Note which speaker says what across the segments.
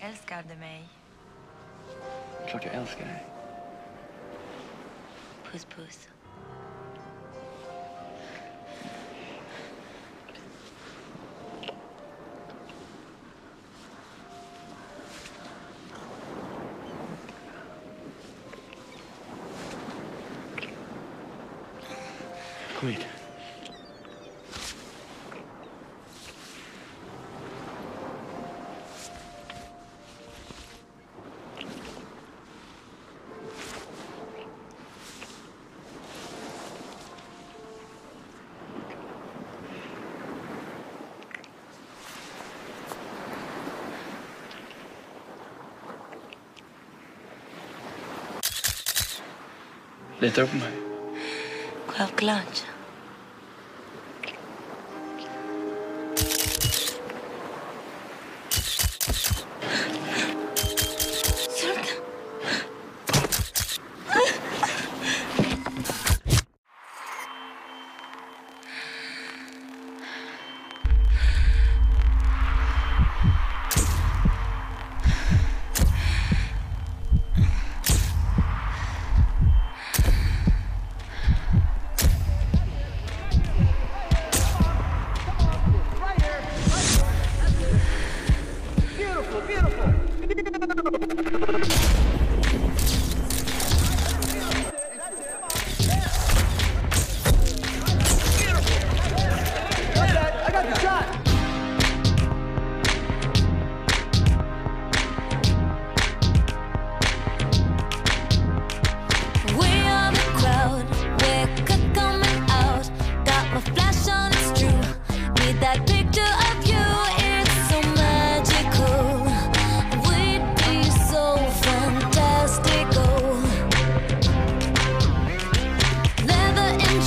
Speaker 1: älskade mig.
Speaker 2: Klart jag älskar dig.
Speaker 1: Puss, puss.
Speaker 2: Kom hit. Litar du qual mig?
Speaker 1: Självklart.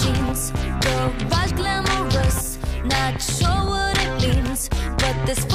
Speaker 3: jeans The
Speaker 4: world's glamorous Not sure what it means But this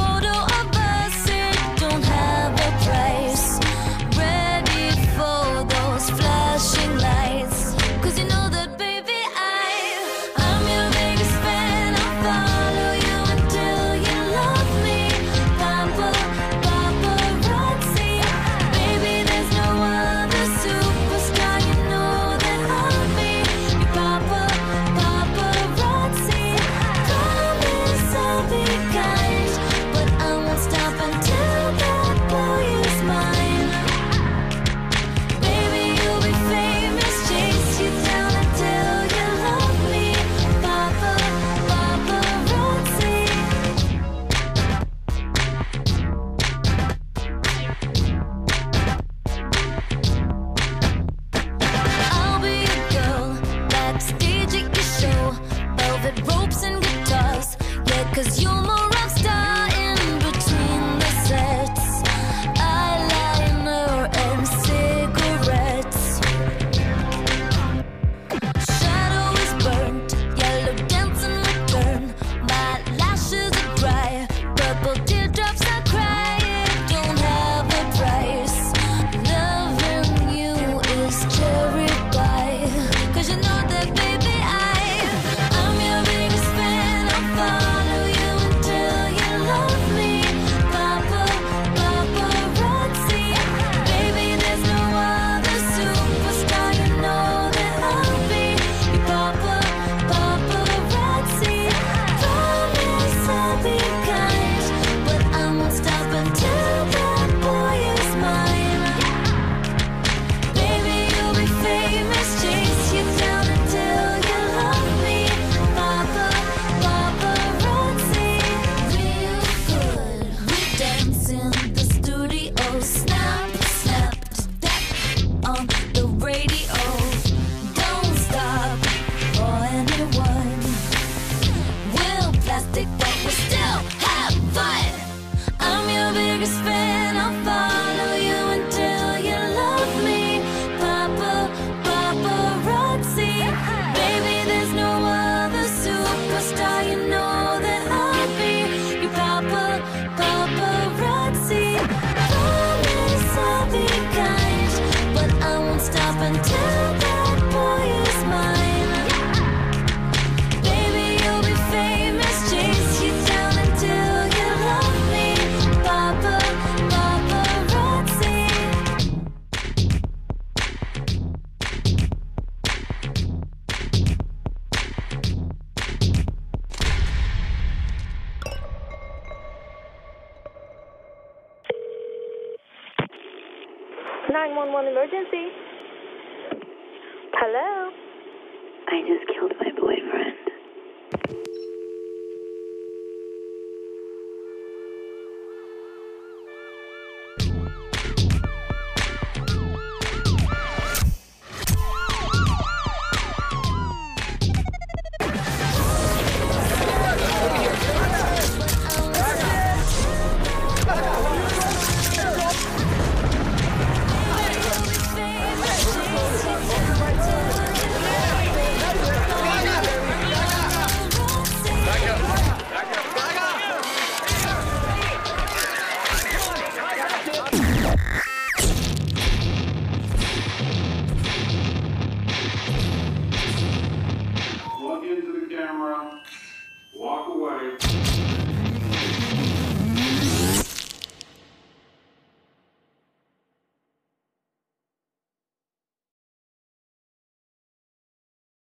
Speaker 5: 911 emergency. Hello?
Speaker 4: I just killed my camera, walk away.